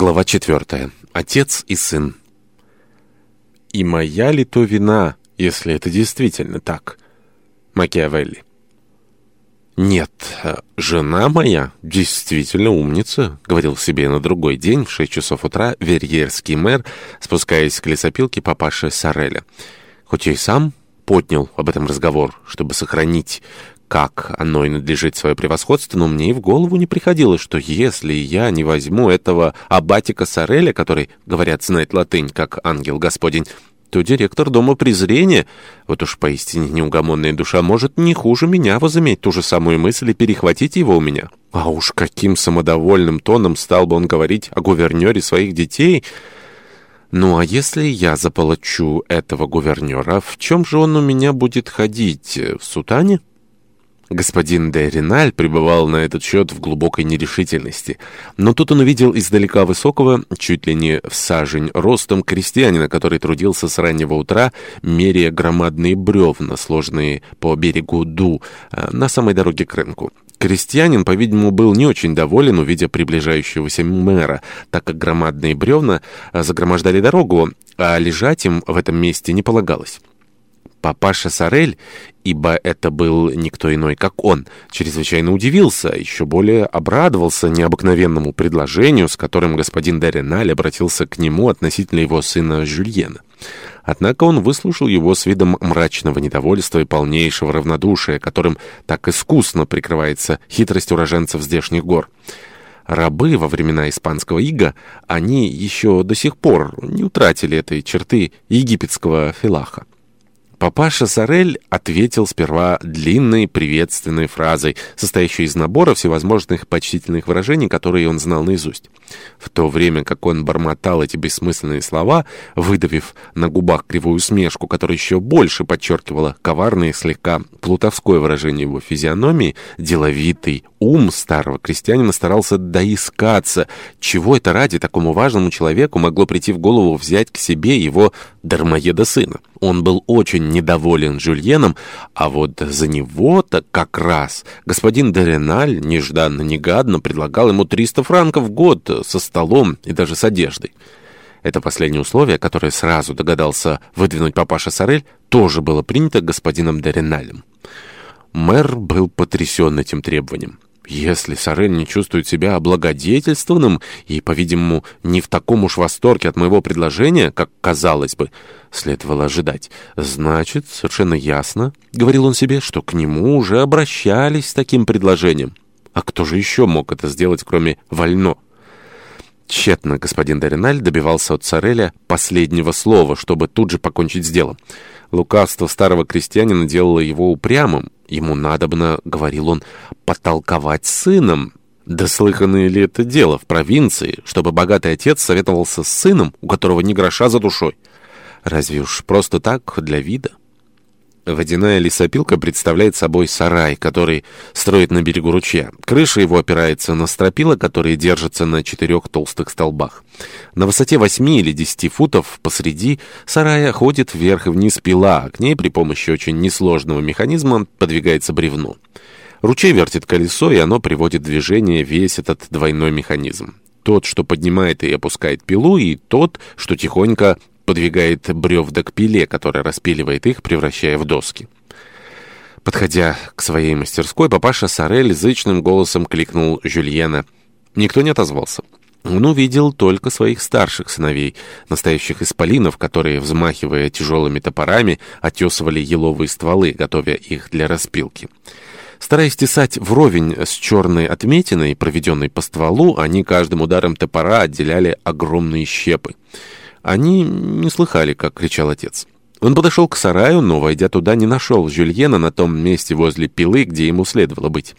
Глава четвертая. Отец и сын. «И моя ли то вина, если это действительно так?» Макиавелли. «Нет, жена моя действительно умница», — говорил себе на другой день в шесть часов утра верьерский мэр, спускаясь к лесопилке папаши Сареля. Хоть я и сам поднял об этом разговор, чтобы сохранить как оно и надлежит свое превосходство, но мне и в голову не приходило, что если я не возьму этого абатика Сареля, который, говорят, знает латынь, как ангел господень, то директор Дома презрения, вот уж поистине неугомонная душа, может не хуже меня возыметь ту же самую мысль и перехватить его у меня. А уж каким самодовольным тоном стал бы он говорить о гувернере своих детей... Ну, а если я заполочу этого гувернера, в чем же он у меня будет ходить? В сутане? Господин де Реналь пребывал на этот счет в глубокой нерешительности. Но тут он увидел издалека высокого, чуть ли не в сажень ростом, крестьянина, который трудился с раннего утра, меряя громадные бревна, сложенные по берегу Ду, э, на самой дороге к рынку. Крестьянин, по-видимому, был не очень доволен, увидя приближающегося мэра, так как громадные бревна э, загромождали дорогу, а лежать им в этом месте не полагалось. Папаша Сорель, ибо это был никто иной, как он, чрезвычайно удивился, еще более обрадовался необыкновенному предложению, с которым господин Дереналь обратился к нему относительно его сына Жюльена. Однако он выслушал его с видом мрачного недовольства и полнейшего равнодушия, которым так искусно прикрывается хитрость уроженцев здешних гор. Рабы во времена испанского ига, они еще до сих пор не утратили этой черты египетского филаха. Папаша Сорель ответил сперва длинной приветственной фразой, состоящей из набора всевозможных почтительных выражений, которые он знал наизусть. В то время как он бормотал эти бессмысленные слова, выдавив на губах кривую усмешку, которая еще больше подчеркивала коварное и слегка плутовское выражение его физиономии, деловитый ум старого крестьянина старался доискаться, чего это ради такому важному человеку могло прийти в голову взять к себе его дармоеда сына. Он был очень недоволен Жюльеном, а вот за него-то как раз господин Дереналь нежданно-негадно предлагал ему 300 франков в год со столом и даже с одеждой. Это последнее условие, которое сразу догадался выдвинуть папаша Сорель, тоже было принято господином Дереналем. Мэр был потрясен этим требованием. Если Сорель не чувствует себя облагодетельствованным и, по-видимому, не в таком уж восторге от моего предложения, как казалось бы, следовало ожидать, значит, совершенно ясно, — говорил он себе, — что к нему уже обращались с таким предложением. А кто же еще мог это сделать, кроме Вально? Тщетно господин Дориналь добивался от Сореля последнего слова, чтобы тут же покончить с делом. Лукавство старого крестьянина делало его упрямым. Ему надобно, — говорил он, — потолковать с сыном. Да слыханное ли это дело в провинции, чтобы богатый отец советовался с сыном, у которого ни гроша за душой? Разве уж просто так, для вида? Водяная лесопилка представляет собой сарай, который строит на берегу ручья. Крыша его опирается на стропила, которые держатся на четырех толстых столбах. На высоте восьми или десяти футов посреди сарая ходит вверх и вниз пила, а к ней при помощи очень несложного механизма подвигается бревно. Ручей вертит колесо, и оно приводит в движение весь этот двойной механизм. Тот, что поднимает и опускает пилу, и тот, что тихонько подвигает бревда к пиле, которая распиливает их, превращая в доски. Подходя к своей мастерской, папаша Сорель зычным голосом кликнул Жюльена. Никто не отозвался. Он увидел только своих старших сыновей, настоящих исполинов, которые, взмахивая тяжелыми топорами, отесывали еловые стволы, готовя их для распилки. Стараясь тесать вровень с черной отметиной, проведенной по стволу, они каждым ударом топора отделяли огромные щепы. Они не слыхали, как кричал отец. Он подошел к сараю, но, войдя туда, не нашел Жюльена на том месте возле пилы, где ему следовало быть.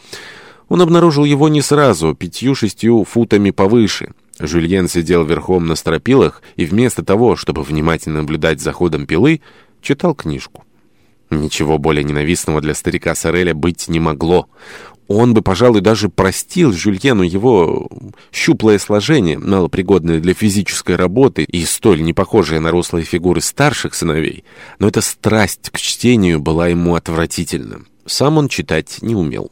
Он обнаружил его не сразу, пятью-шестью футами повыше. Жюльен сидел верхом на стропилах и вместо того, чтобы внимательно наблюдать за ходом пилы, читал книжку. Ничего более ненавистного для старика Сореля быть не могло. Он бы, пожалуй, даже простил Жюльену его щуплое сложение, малопригодное для физической работы и столь непохожее на рослые фигуры старших сыновей. Но эта страсть к чтению была ему отвратительна. Сам он читать не умел.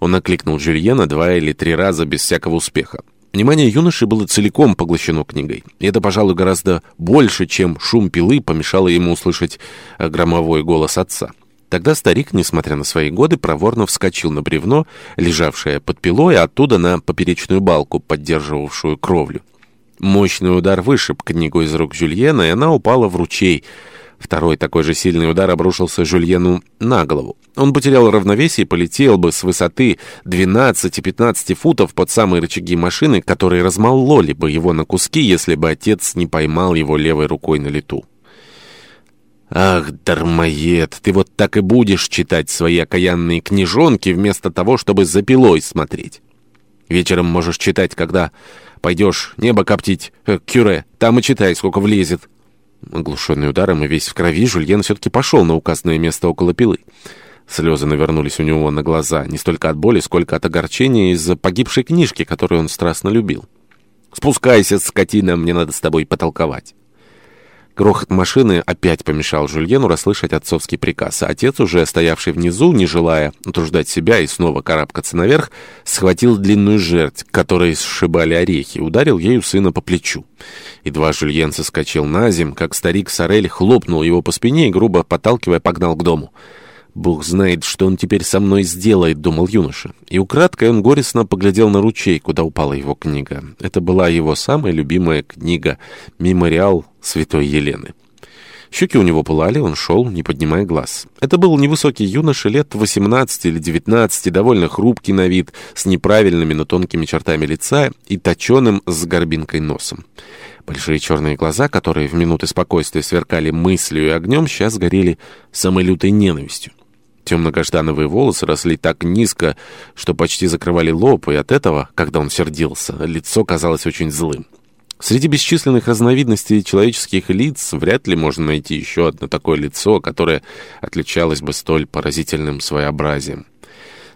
Он окликнул Жюльена два или три раза без всякого успеха. Внимание юноши было целиком поглощено книгой. И это, пожалуй, гораздо больше, чем шум пилы помешало ему услышать э, громовой голос отца. Тогда старик, несмотря на свои годы, проворно вскочил на бревно, лежавшее под пилой, а оттуда на поперечную балку, поддерживавшую кровлю. Мощный удар вышиб книгу из рук Жюльена, и она упала в ручей — Второй такой же сильный удар обрушился Жюльену на голову. Он потерял равновесие и полетел бы с высоты 12-15 футов под самые рычаги машины, которые размололи бы его на куски, если бы отец не поймал его левой рукой на лету. «Ах, дармоед, ты вот так и будешь читать свои окаянные книжонки вместо того, чтобы за пилой смотреть. Вечером можешь читать, когда пойдешь небо коптить, э, кюре, там и читай, сколько влезет». Оглушенный ударом и весь в крови, Жульен все-таки пошел на указанное место около пилы. Слезы навернулись у него на глаза, не столько от боли, сколько от огорчения из-за погибшей книжки, которую он страстно любил. «Спускайся, скотина, мне надо с тобой потолковать». Грохот машины опять помешал Жульену расслышать отцовский приказ. Отец, уже стоявший внизу, не желая утруждать себя и снова карабкаться наверх, схватил длинную жерть, которой сшибали орехи, ударил ею сына по плечу. Едва Жульен соскочил на земь, как старик Сорель хлопнул его по спине и, грубо подталкивая, погнал к дому. «Бог знает, что он теперь со мной сделает», — думал юноша. И украдкой он горестно поглядел на ручей, куда упала его книга. Это была его самая любимая книга «Мемориал святой Елены». Щеки у него пылали, он шел, не поднимая глаз. Это был невысокий юноша лет 18 или 19, довольно хрупкий на вид, с неправильными, но тонкими чертами лица и точеным с горбинкой носом. Большие черные глаза, которые в минуты спокойствия сверкали мыслью и огнем, сейчас горели самой лютой ненавистью. Темно-каштановые волосы росли так низко, что почти закрывали лоб, и от этого, когда он сердился, лицо казалось очень злым. Среди бесчисленных разновидностей человеческих лиц вряд ли можно найти еще одно такое лицо, которое отличалось бы столь поразительным своеобразием.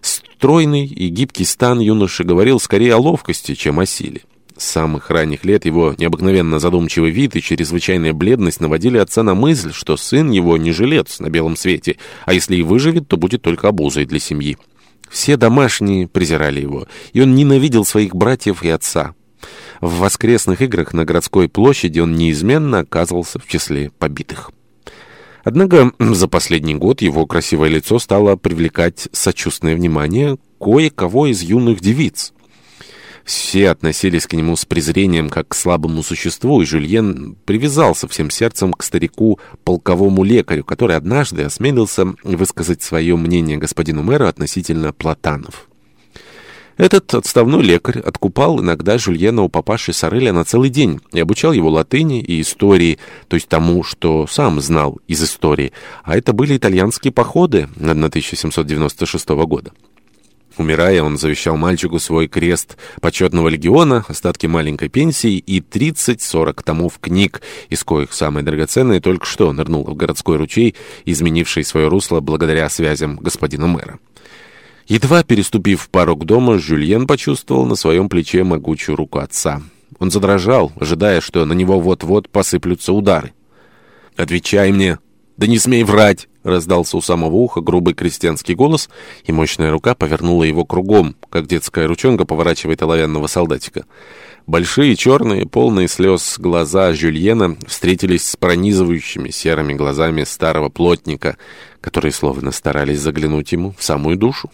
Стройный и гибкий стан юноши говорил скорее о ловкости, чем о силе. Самых ранних лет его необыкновенно задумчивый вид и чрезвычайная бледность наводили отца на мысль, что сын его не жилец на белом свете, а если и выживет, то будет только обузой для семьи. Все домашние презирали его, и он ненавидел своих братьев и отца. В воскресных играх на городской площади он неизменно оказывался в числе побитых. Однако за последний год его красивое лицо стало привлекать сочувственное внимание кое-кого из юных девиц. Все относились к нему с презрением, как к слабому существу, и Жюльен привязался всем сердцем к старику полковому лекарю, который однажды осмелился высказать свое мнение господину мэру относительно платанов. Этот отставной лекарь откупал иногда Жюльена у папаши Сореля на целый день и обучал его латыни и истории, то есть тому, что сам знал из истории, а это были итальянские походы 1796 года. Умирая, он завещал мальчику свой крест почетного легиона, остатки маленькой пенсии и 30-40 томов книг, из коих самые драгоценные только что нырнул в городской ручей, изменивший свое русло благодаря связям господина мэра. Едва переступив порог дома, Жюльен почувствовал на своем плече могучую руку отца. Он задрожал, ожидая, что на него вот-вот посыплются удары. «Отвечай мне!» «Да не смей врать!» — раздался у самого уха грубый крестьянский голос, и мощная рука повернула его кругом, как детская ручонка поворачивает оловянного солдатика. Большие, черные, полные слез глаза Жюльена встретились с пронизывающими серыми глазами старого плотника, которые словно старались заглянуть ему в самую душу.